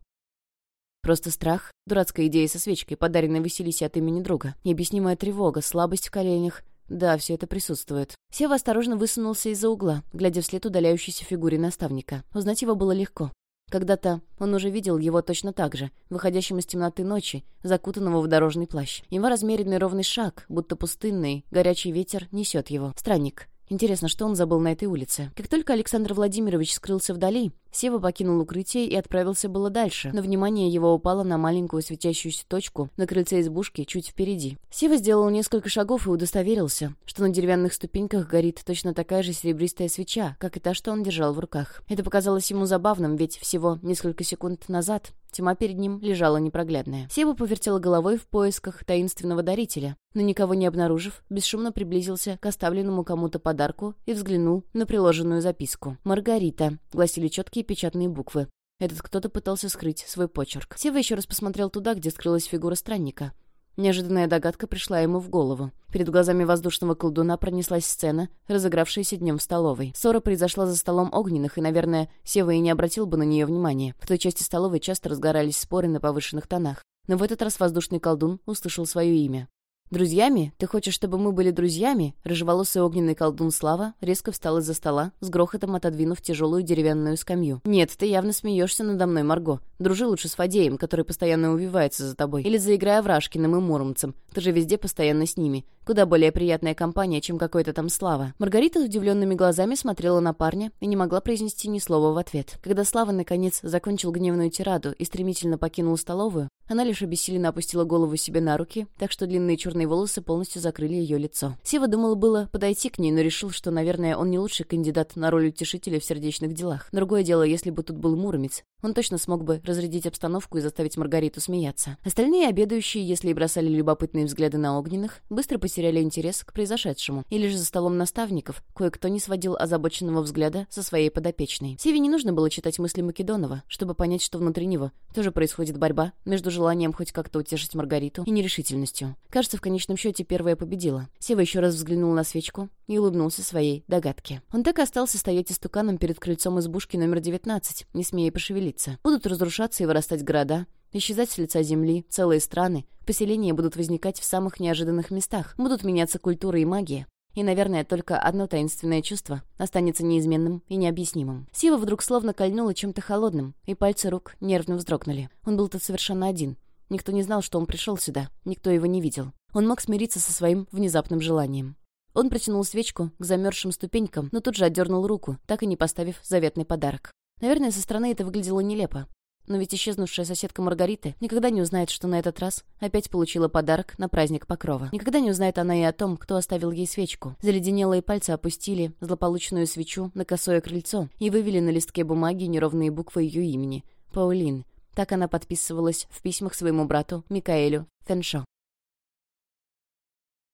Просто страх, дурацкая идея со свечкой, подаренной Василисе от имени друга, необъяснимая тревога, слабость в коленях, да, все это присутствует. Сева осторожно высунулся из-за угла, глядя вслед удаляющейся фигуре наставника. Узнать его было легко. Когда-то он уже видел его точно так же, выходящим из темноты ночи, закутанного в дорожный плащ. Его размеренный ровный шаг, будто пустынный, горячий ветер несет его. Странник. Интересно, что он забыл на этой улице? Как только Александр Владимирович скрылся вдали, Сева покинул укрытие и отправился было дальше, но внимание его упало на маленькую светящуюся точку на крыльце избушки чуть впереди. Сева сделал несколько шагов и удостоверился, что на деревянных ступеньках горит точно такая же серебристая свеча, как и та, что он держал в руках. Это показалось ему забавным, ведь всего несколько секунд назад Тьма перед ним лежала непроглядная. Сева повертела головой в поисках таинственного дарителя, но никого не обнаружив, бесшумно приблизился к оставленному кому-то подарку и взглянул на приложенную записку. «Маргарита», — гласили четкие печатные буквы. Этот кто-то пытался скрыть свой почерк. Сева еще раз посмотрел туда, где скрылась фигура странника. Неожиданная догадка пришла ему в голову. Перед глазами воздушного колдуна пронеслась сцена, разыгравшаяся днем в столовой. Ссора произошла за столом огненных, и, наверное, Сева и не обратил бы на нее внимания. В той части столовой часто разгорались споры на повышенных тонах. Но в этот раз воздушный колдун услышал свое имя. «Друзьями? Ты хочешь, чтобы мы были друзьями?» Рыжеволосый огненный колдун Слава резко встал из-за стола, с грохотом отодвинув тяжелую деревянную скамью. «Нет, ты явно смеешься надо мной, Марго. Дружи лучше с Фадеем, который постоянно увивается за тобой. Или заиграй Аврашкиным и Муромцем. Ты же везде постоянно с ними. Куда более приятная компания, чем какой-то там Слава». Маргарита удивленными глазами смотрела на парня и не могла произнести ни слова в ответ. Когда Слава, наконец, закончил гневную тираду и стремительно покинул столовую, она лишь обессиленно опустила голову себе на руки, так что длинные черные волосы полностью закрыли ее лицо. Сева думал было подойти к ней, но решил, что, наверное, он не лучший кандидат на роль утешителя в сердечных делах. Другое дело, если бы тут был Муромец, он точно смог бы разрядить обстановку и заставить Маргариту смеяться. Остальные обедающие, если и бросали любопытные взгляды на огненных, быстро потеряли интерес к произошедшему. И лишь за столом наставников кое-кто не сводил озабоченного взгляда со своей подопечной. Севе не нужно было читать мысли Македонова, чтобы понять, что внутри него тоже происходит борьба между желанием хоть как-то утешить Маргариту и нерешительностью. Кажется, в конечном счете первая победила. Сева еще раз взглянул на свечку и улыбнулся своей догадке. Он так и остался стоять истуканом перед крыльцом избушки номер 19, не смея пошевелиться шевелиться. Будут разрушаться и вырастать города, исчезать с лица земли, целые страны, поселения будут возникать в самых неожиданных местах, будут меняться культура и магия. И, наверное, только одно таинственное чувство останется неизменным и необъяснимым. Сива вдруг словно кольнула чем-то холодным, и пальцы рук нервно вздрогнули. Он был тут совершенно один. Никто не знал, что он пришел сюда, никто его не видел. Он мог смириться со своим внезапным желанием. Он протянул свечку к замерзшим ступенькам, но тут же отдернул руку, так и не поставив заветный подарок. Наверное, со стороны это выглядело нелепо. Но ведь исчезнувшая соседка Маргариты никогда не узнает, что на этот раз опять получила подарок на праздник Покрова. Никогда не узнает она и о том, кто оставил ей свечку. Заледенелые пальцы опустили злополучную свечу на косое крыльцо и вывели на листке бумаги неровные буквы ее имени — Паулин. Так она подписывалась в письмах своему брату Микаэлю Феншо.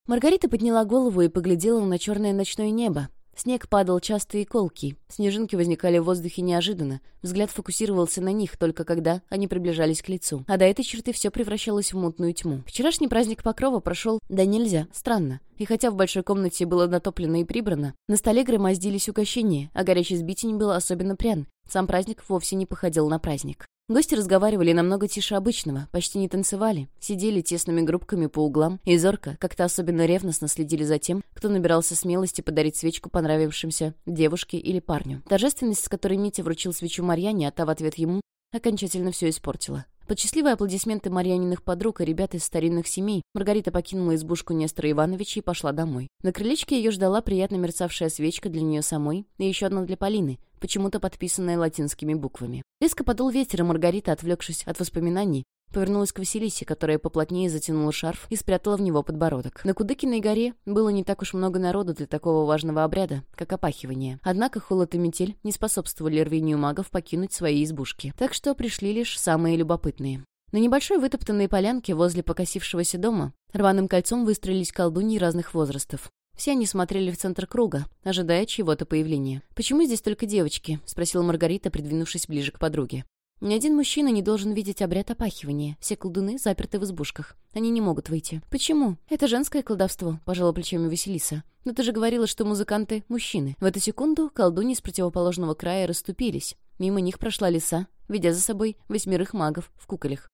Маргарита подняла голову и поглядела на черное ночное небо, Снег падал часто и колкий, снежинки возникали в воздухе неожиданно, взгляд фокусировался на них только когда они приближались к лицу, а до этой черты все превращалось в мутную тьму. Вчерашний праздник Покрова прошел, да нельзя, странно. И хотя в большой комнате было натоплено и прибрано, на столе громоздились угощения, а горячий сбитень был особенно прян. Сам праздник вовсе не походил на праздник. Гости разговаривали намного тише обычного, почти не танцевали, сидели тесными группками по углам и зорко, как-то особенно ревностно следили за тем, кто набирался смелости подарить свечку понравившимся девушке или парню. Торжественность, с которой Митя вручил свечу Марьяне, а та в ответ ему, окончательно все испортила. Под счастливые аплодисменты Марьяниных подруг и ребят из старинных семей Маргарита покинула избушку Нестора Ивановича и пошла домой. На крылечке ее ждала приятно мерцавшая свечка для нее самой и еще одна для Полины, почему-то подписанная латинскими буквами. Резко подул ветер, и Маргарита, отвлекшись от воспоминаний, Повернулась к Василисе, которая поплотнее затянула шарф и спрятала в него подбородок. На Кудыкиной горе было не так уж много народу для такого важного обряда, как опахивание. Однако холод и метель не способствовали рвению магов покинуть свои избушки. Так что пришли лишь самые любопытные. На небольшой вытоптанной полянке возле покосившегося дома рваным кольцом выстроились колдуньи разных возрастов. Все они смотрели в центр круга, ожидая чьего-то появления. «Почему здесь только девочки?» — спросила Маргарита, придвинувшись ближе к подруге. Ни один мужчина не должен видеть обряд опахивания. Все колдуны заперты в избушках. Они не могут выйти. Почему? Это женское колдовство, пожала плечами Василиса. Но ты же говорила, что музыканты — мужчины. В эту секунду колдуни с противоположного края расступились. Мимо них прошла лиса, ведя за собой восьмерых магов в куколях.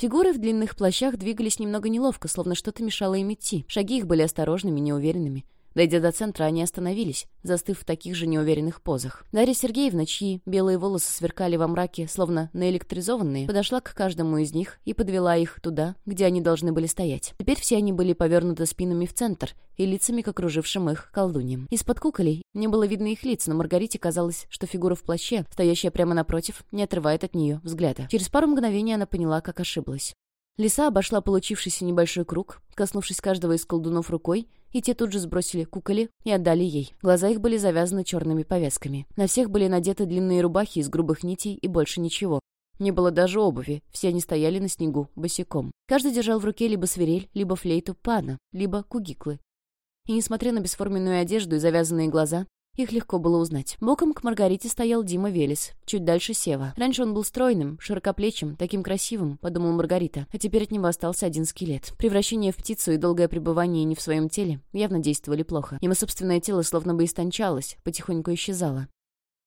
Фигуры в длинных плащах двигались немного неловко, словно что-то мешало им идти. Шаги их были осторожными, неуверенными. Дойдя до центра, они остановились, застыв в таких же неуверенных позах. Дарья Сергеевна, чьи белые волосы сверкали во мраке, словно наэлектризованные, подошла к каждому из них и подвела их туда, где они должны были стоять. Теперь все они были повернуты спинами в центр и лицами к окружившим их колдуньям. Из-под куколей не было видно их лиц, но Маргарите казалось, что фигура в плаще, стоящая прямо напротив, не отрывает от нее взгляда. Через пару мгновений она поняла, как ошиблась. Лиса обошла получившийся небольшой круг, коснувшись каждого из колдунов рукой, и те тут же сбросили куколи и отдали ей. Глаза их были завязаны черными повязками. На всех были надеты длинные рубахи из грубых нитей и больше ничего. Не было даже обуви, все они стояли на снегу, босиком. Каждый держал в руке либо свирель, либо флейту пана, либо кугиклы. И несмотря на бесформенную одежду и завязанные глаза, их легко было узнать. Боком к Маргарите стоял Дима Велес, чуть дальше Сева. Раньше он был стройным, широкоплечим, таким красивым, подумал Маргарита, а теперь от него остался один скелет. Превращение в птицу и долгое пребывание не в своем теле явно действовали плохо. Ему собственное тело словно бы истончалось, потихоньку исчезало.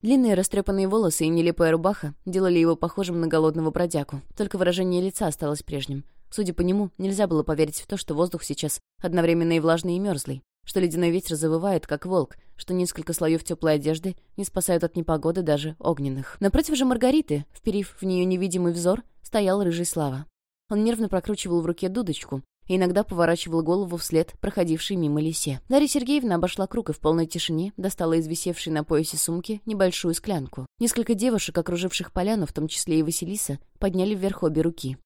Длинные растрепанные волосы и нелепая рубаха делали его похожим на голодного бродягу. Только выражение лица осталось прежним. Судя по нему, нельзя было поверить в то, что воздух сейчас одновременно и влажный, и мерзлый что ледяной ветер завывает, как волк, что несколько слоев теплой одежды не спасают от непогоды даже огненных. Напротив же Маргариты, вперив в нее невидимый взор, стоял рыжий Слава. Он нервно прокручивал в руке дудочку и иногда поворачивал голову вслед проходившей мимо лисе. Дарья Сергеевна обошла круг и в полной тишине достала из висевшей на поясе сумки небольшую склянку. Несколько девушек, окруживших поляну, в том числе и Василиса, подняли вверх обе руки.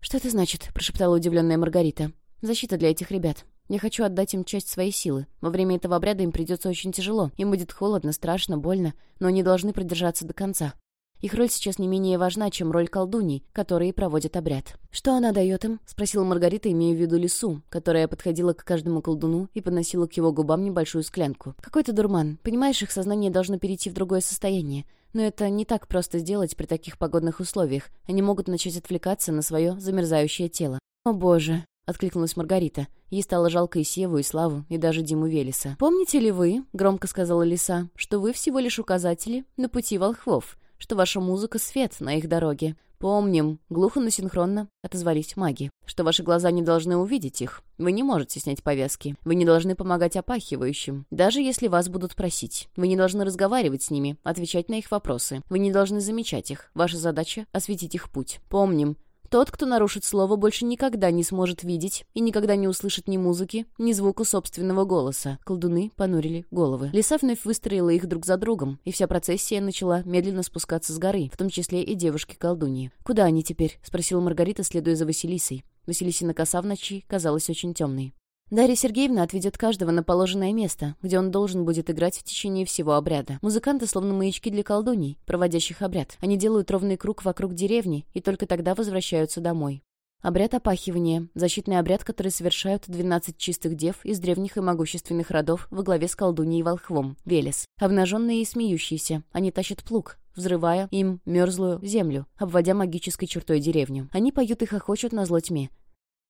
«Что это значит?» — прошептала удивленная Маргарита. «Защита для этих ребят. Я хочу отдать им часть своей силы. Во время этого обряда им придется очень тяжело. Им будет холодно, страшно, больно, но они должны продержаться до конца. Их роль сейчас не менее важна, чем роль колдуней, которые проводят обряд. «Что она дает им?» — спросила Маргарита, имея в виду лису, которая подходила к каждому колдуну и подносила к его губам небольшую склянку. «Какой-то дурман. Понимаешь, их сознание должно перейти в другое состояние. Но это не так просто сделать при таких погодных условиях. Они могут начать отвлекаться на свое замерзающее тело. «О боже!» — откликнулась Маргарита. Ей стало жалко и Севу, и Славу, и даже Диму Велеса. «Помните ли вы, — громко сказала Лиса, — что вы всего лишь указатели на пути волхвов, что ваша музыка — свет на их дороге? «Помним», — глухо, но синхронно отозвались маги, «что ваши глаза не должны увидеть их. Вы не можете снять повязки. Вы не должны помогать опахивающим, даже если вас будут просить. Вы не должны разговаривать с ними, отвечать на их вопросы. Вы не должны замечать их. Ваша задача — осветить их путь. Помним, тот, кто нарушит слово, больше никогда не сможет видеть и никогда не услышит ни музыки, ни звука собственного голоса. Колдуны понурили головы. Лиса вновь выстроила их друг за другом, и вся процессия начала медленно спускаться с горы, в том числе и девушки-колдуньи. «Куда они теперь?» — спросила Маргарита, следуя за Василисой. Василисина коса в ночи казалась очень темной. Дарья Сергеевна отведет каждого на положенное место, где он должен будет играть в течение всего обряда. Музыканты словно маячки для колдуний, проводящих обряд. Они делают ровный круг вокруг деревни и только тогда возвращаются домой. Обряд опахивания – защитный обряд, который совершают 12 чистых дев из древних и могущественных родов во главе с колдуньей волхвом – Велес. Обнаженные и смеющиеся, они тащат плуг, взрывая им мерзлую землю, обводя магической чертой деревню. Они поют и хохочут на зло тьме,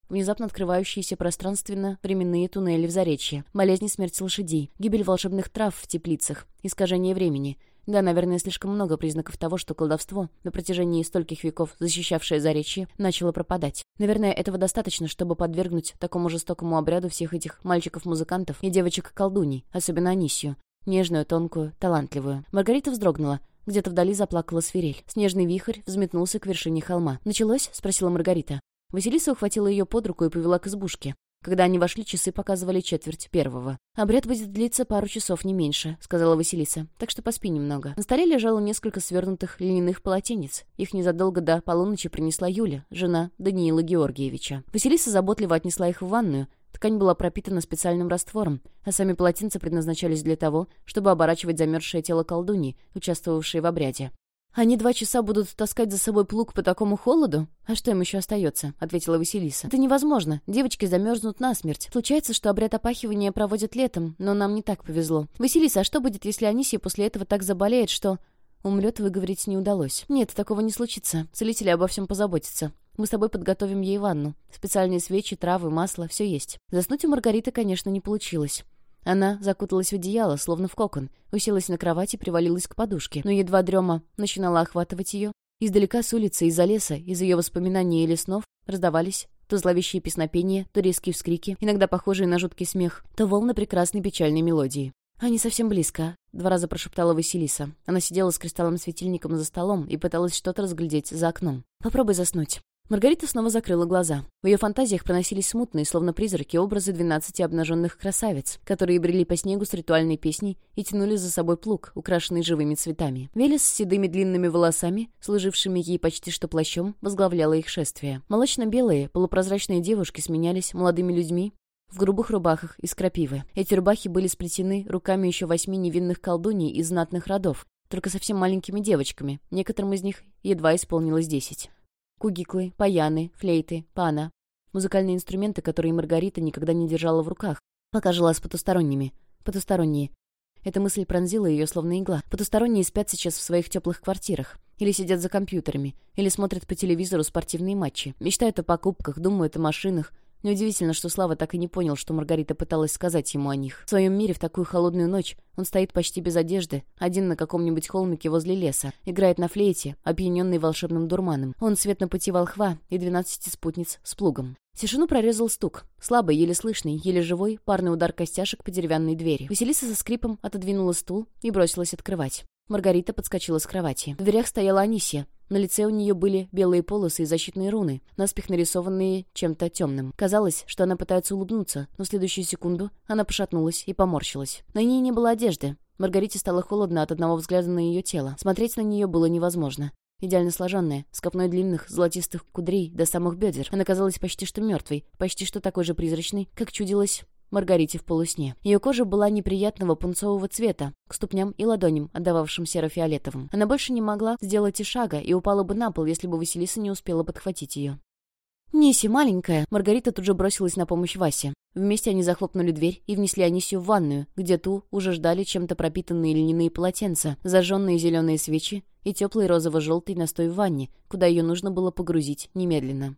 Внезапно открывающиеся пространственно-временные туннели в Заречье, болезни смерти лошадей, гибель волшебных трав в теплицах, искажение времени. Да, наверное, слишком много признаков того, что колдовство, на протяжении стольких веков защищавшее Заречье, начало пропадать. Наверное, этого достаточно, чтобы подвергнуть такому жестокому обряду всех этих мальчиков-музыкантов и девочек-колдуней, особенно Анисию. Нежную, тонкую, талантливую. Маргарита вздрогнула. Где-то вдали заплакала свирель. Снежный вихрь взметнулся к вершине холма. «Началось?» — спросила Маргарита. Василиса ухватила ее под руку и повела к избушке. Когда они вошли, часы показывали четверть первого. «Обряд будет длиться пару часов, не меньше», — сказала Василиса. «Так что поспи немного». На столе лежало несколько свернутых льняных полотенец. Их незадолго до полуночи принесла Юля, жена Даниила Георгиевича. Василиса заботливо отнесла их в ванную. Ткань была пропитана специальным раствором, а сами полотенца предназначались для того, чтобы оборачивать замерзшее тело колдуньи, участвовавшей в обряде. «Они два часа будут таскать за собой плуг по такому холоду? А что им еще остается?» — ответила Василиса. «Это невозможно. Девочки замерзнут насмерть. Случается, что обряд опахивания проводят летом, но нам не так повезло. Василиса, а что будет, если Анисия после этого так заболеет, что...» Умрет, выговорить не удалось. «Нет, такого не случится. Целители обо всем позаботятся. Мы с тобой подготовим ей ванну. Специальные свечи, травы, масло — все есть. Заснуть у Маргариты, конечно, не получилось. Она закуталась в одеяло, словно в кокон, уселась на кровать и привалилась к подушке, но едва дрема начинала охватывать ее. Издалека с улицы, из-за леса, из ее воспоминаний или снов раздавались то зловещие песнопения, то резкие вскрики, иногда похожие на жуткий смех, то волны прекрасной печальной мелодии. «Они совсем близко», — два раза прошептала Василиса. Она сидела с кристаллом-светильником за столом и пыталась что-то разглядеть за окном. «Попробуй заснуть». Маргарита снова закрыла глаза. В ее фантазиях проносились смутные, словно призраки, образы двенадцати обнаженных красавиц, которые брели по снегу с ритуальной песней и тянули за собой плуг, украшенный живыми цветами. Велес с седыми длинными волосами, служившими ей почти что плащом, возглавляла их шествие. Молочно-белые, полупрозрачные девушки сменялись молодыми людьми, в грубых рубахах из крапивы. Эти рубахи были сплетены руками еще восьми невинных колдуней из знатных родов, только совсем маленькими девочками. Некоторым из них едва исполнилось десять. Кугиклы, паяны, флейты, пана. Музыкальные инструменты, которые Маргарита никогда не держала в руках, пока жила с потусторонними. Потусторонние. Эта мысль пронзила ее словно игла. Потусторонние спят сейчас в своих теплых квартирах. Или сидят за компьютерами. Или смотрят по телевизору спортивные матчи. Мечтают о покупках, думают о машинах, Неудивительно, что Слава так и не понял, что Маргарита пыталась сказать ему о них. В своем мире в такую холодную ночь он стоит почти без одежды, один на каком-нибудь холмике возле леса, играет на флейте, опьяненный волшебным дурманом. Он свет на пути волхва и двенадцати спутниц с плугом. Тишину прорезал стук. Слабый, еле слышный, еле живой, парный удар костяшек по деревянной двери. Василиса со скрипом отодвинула стул и бросилась открывать. Маргарита подскочила с кровати. В дверях стояла Анисия. На лице у нее были белые полосы и защитные руны, наспех нарисованные чем-то темным. Казалось, что она пытается улыбнуться, но в следующую секунду она пошатнулась и поморщилась. На ней не было одежды. Маргарите стало холодно от одного взгляда на ее тело. Смотреть на нее было невозможно. Идеально сложенная, с копной длинных золотистых кудрей до самых бедер. Она казалась почти что мертвой, почти что такой же призрачной, как чудилось Маргарите в полусне. Ее кожа была неприятного пунцового цвета, к ступням и ладоням, отдававшим серо-фиолетовым. Она больше не могла сделать и шага, и упала бы на пол, если бы Василиса не успела подхватить ее. «Ниси, маленькая!» Маргарита тут же бросилась на помощь Васе. Вместе они захлопнули дверь и внесли Анисию в ванную, где ту уже ждали чем-то пропитанные льняные полотенца, зажженные зеленые свечи и теплый розово-желтый настой в ванне, куда ее нужно было погрузить немедленно.